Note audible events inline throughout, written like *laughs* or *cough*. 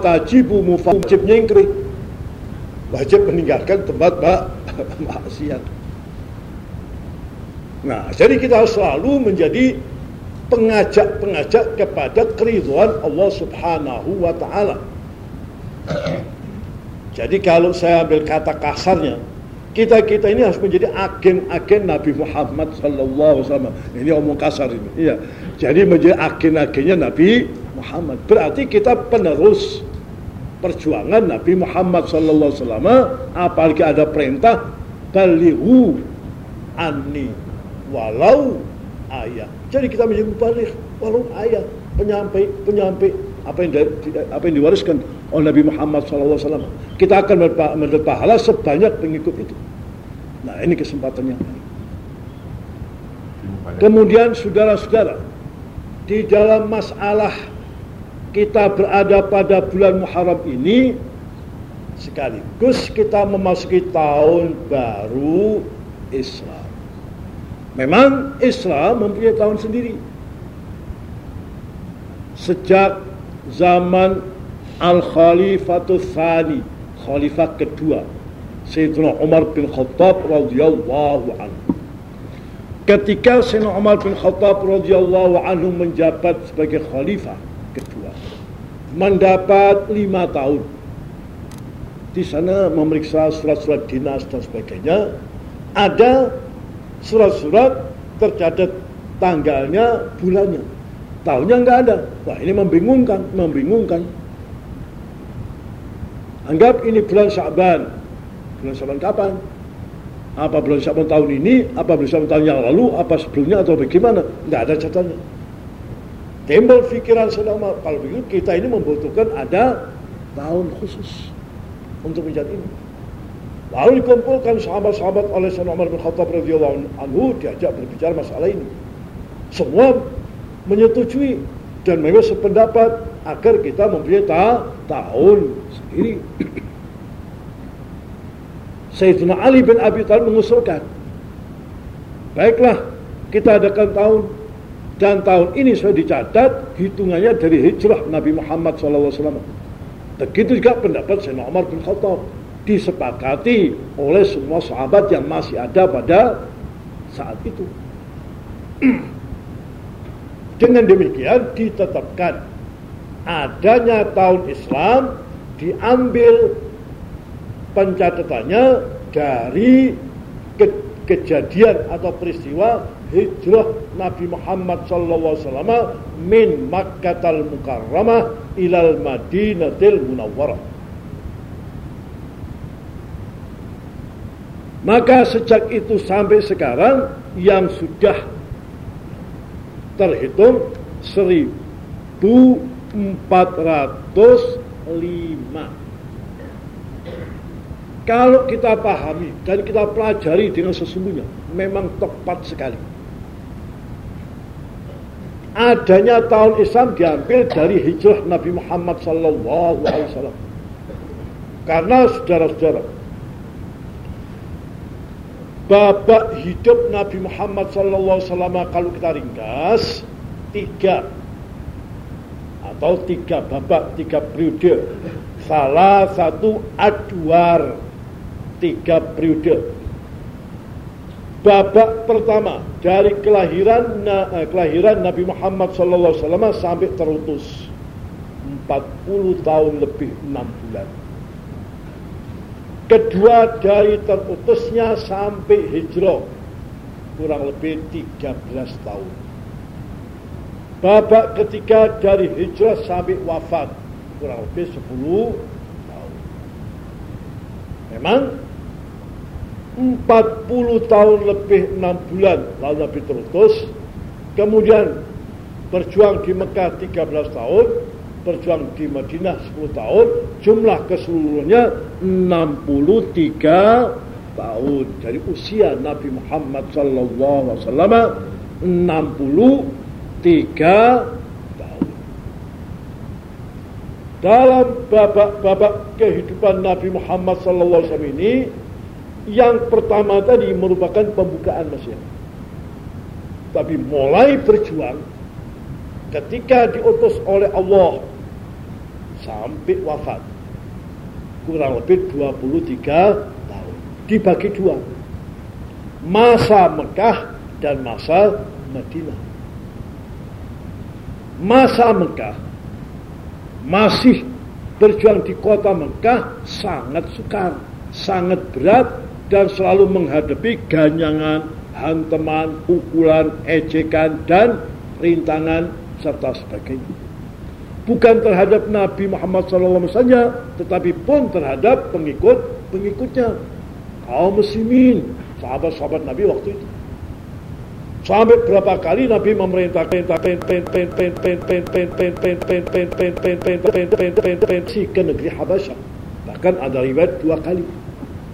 fatajibu mufajib nyingkri wajib meninggalkan tempat mak *laughs* maksiat nah jadi kita selalu menjadi pengajak-pengajak kepada keriduan Allah subhanahu wa ta'ala *clears throat* jadi kalau saya ambil kata kasarnya kita kita ini harus menjadi agen-agen Nabi Muhammad Sallallahu Alaihi Wasallam. Ini omong kasar ini. Iya. Jadi menjadi agen-agennya Nabi Muhammad. Berarti kita penerus perjuangan Nabi Muhammad Sallallahu Alaihi Wasallam. Apalagi ada perintah balihu ani walau ayat. Jadi kita menjadi balik walau ayat penyampai penyampai apa yang apa yang diwariskan oleh Nabi Muhammad SAW. Kita akan mendapat pahala sebanyak pengikut itu. Nah ini kesempatannya. Kemudian saudara-saudara, di dalam masalah kita berada pada bulan Muharram ini, sekaligus kita memasuki tahun baru Islam. Memang Islam mempunyai tahun sendiri. Sejak zaman Al-Khalifatul Thani, khalifah kedua, Sayyidina Umar bin Khattab radhiyallahu anhu. Ketika Sayyidina Umar bin Khattab radhiyallahu anhu menjabat sebagai khalifah mendapat lima tahun. Di sana memeriksa surat-surat dinas dan sebagainya. Ada surat-surat tercatat tanggalnya, bulannya. Tahunnya nggak ada. Wah ini membingungkan, membingungkan. Anggap ini bulan Syaban. Bulan Syaban kapan? Apa bulan Syaban tahun ini? Apa bulan Syaban tahun yang lalu? Apa sebelumnya atau bagaimana? Tidak ada catatannya. Timbul pikiran selama kalau kita ini membutuhkan ada tahun khusus untuk mencari ini. Lalu dikumpulkan sahabat-sahabat oleh Sayyidina Umar bin Khattab radhiyallahu anhu diajak berbicara masalah ini. Semua menyetujui dan memang sependapat agar kita mempunyai ta tahun sendiri. *clears throat* Sayyidina Ali bin Abi Thalib mengusulkan, baiklah kita adakan tahun dan tahun ini sudah dicatat hitungannya dari hijrah Nabi Muhammad SAW. Begitu juga pendapat Sayyidina Umar bin Khattab disepakati oleh semua sahabat yang masih ada pada saat itu. *clears throat* Dengan demikian ditetapkan adanya tahun Islam diambil pencatatannya dari ke kejadian atau peristiwa hijrah Nabi Muhammad SAW min Makkatal Mukarramah ilal Madinatil Munawwarah. Maka sejak itu sampai sekarang yang sudah terhitung seribu 405 kalau kita pahami dan kita pelajari dengan sesungguhnya memang tepat sekali adanya tahun Islam diambil dari hijrah Nabi Muhammad sallallahu alaihi wasallam karena saudara-saudara babak hidup Nabi Muhammad sallallahu alaihi kalau kita ringkas tiga atau tiga babak, tiga periode. Salah satu adwar, tiga periode. Babak pertama dari kelahiran eh, kelahiran Nabi Muhammad SAW sampai terutus 40 tahun lebih 6 bulan. Kedua dari terutusnya sampai hijrah kurang lebih 13 tahun. Babak ketiga dari hijrah sampai wafat kurang lebih 10 tahun. Memang 40 tahun lebih 6 bulan lalu Nabi terutus. Kemudian berjuang di Mekah 13 tahun, berjuang di Madinah 10 tahun, jumlah keseluruhannya 63 tahun. Jadi usia Nabi Muhammad sallallahu alaihi wasallam 60 tiga tahun. Dalam babak-babak kehidupan Nabi Muhammad SAW ini, yang pertama tadi merupakan pembukaan masyarakat. Tapi mulai berjuang ketika diutus oleh Allah sampai wafat. Kurang lebih 23 tahun. Dibagi dua. Masa Mekah dan masa Madinah. Masa Mekah masih berjuang di kota Mekah sangat sukar, sangat berat dan selalu menghadapi ganyangan, hantaman, pukulan, ejekan dan rintangan serta sebagainya. Bukan terhadap Nabi Muhammad SAW saja, tetapi pun terhadap pengikut-pengikutnya. Kaum muslimin, sahabat-sahabat Nabi waktu itu. Sampai berapa kali Nabi memerintahkan si ke negeri Habasyah. Bahkan ada riwayat dua kali.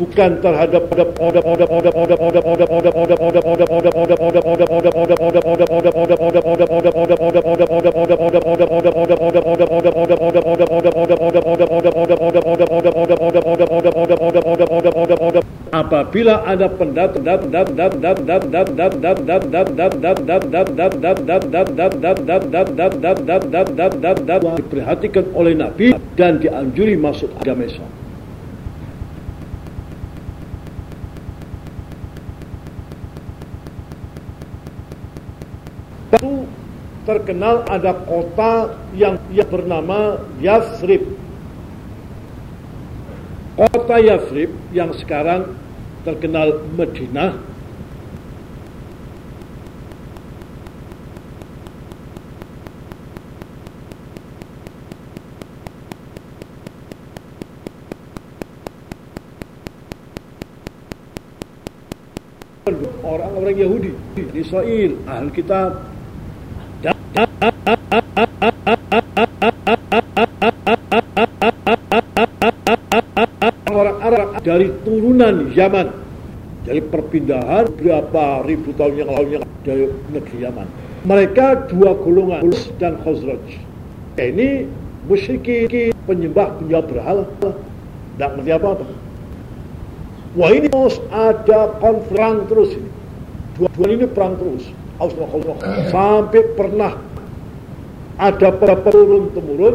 bukan terhadap apabila ada pendatang diperhatikan oleh Nabi dan dianjuri masuk agama Islam Baru terkenal ada kota yang, yang bernama Yathrib. Kota Yathrib yang sekarang terkenal Medina orang-orang Yahudi, Israel, ahli dari turunan Yaman. Dari perpindahan berapa ribu tahun yang lalu dari negeri Yaman. Mereka dua golongan Ulus dan Khosraj ini musyrik penyembah penyembah berhala. Tidak ngerti apa-apa. Wah ini terus ada konfrang terus ini. Dua, dua ini perang terus. Sampai pernah ada turun temurun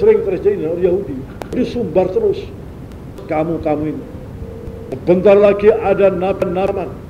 sering terjadi dengan Yahudi. Disumbar terus. Kamu-kamu ini. Bentar lagi ada nabi-nabi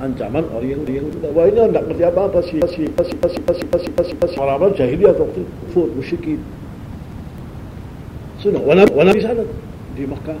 ancaman orang Yahudi Yahudi wah ini tidak ngerti apa apa si si si si si si si si orang jahiliyah waktu kufur musyrikin sudah wana wana di sana di Makkah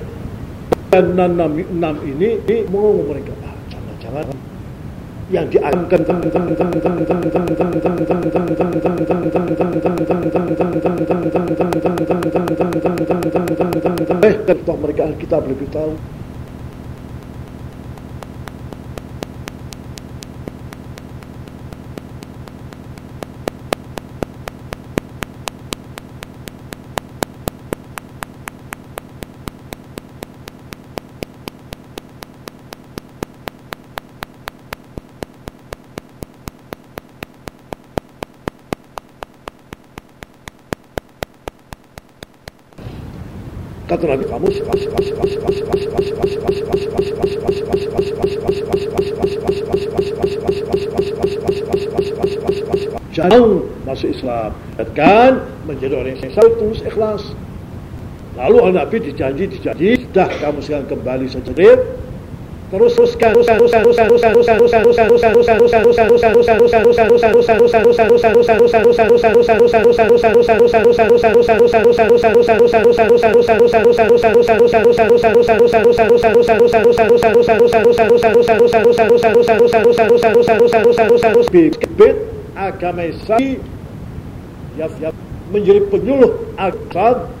966 ini, ini mau mereka. Ah, jangan-jangan yang diangkat eh, mereka Alkitab lebih tahu kata Nabi kamu jangan masuk Islam kan menjadi orang yang selalu tulus ikhlas lalu Nabi dijanji dijanji dah kamu sekarang kembali saja terus teruskan teruskan teruskan teruskan teruskan teruskan teruskan teruskan teruskan teruskan agama Islam menjadi penyuluh agama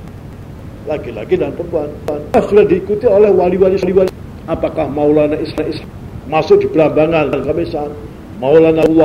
laki-laki dan perempuan. Sudah diikuti oleh wali-wali wali. Apakah Maulana Islam, Islam masuk di Belambangan kamisan? Maulana Allah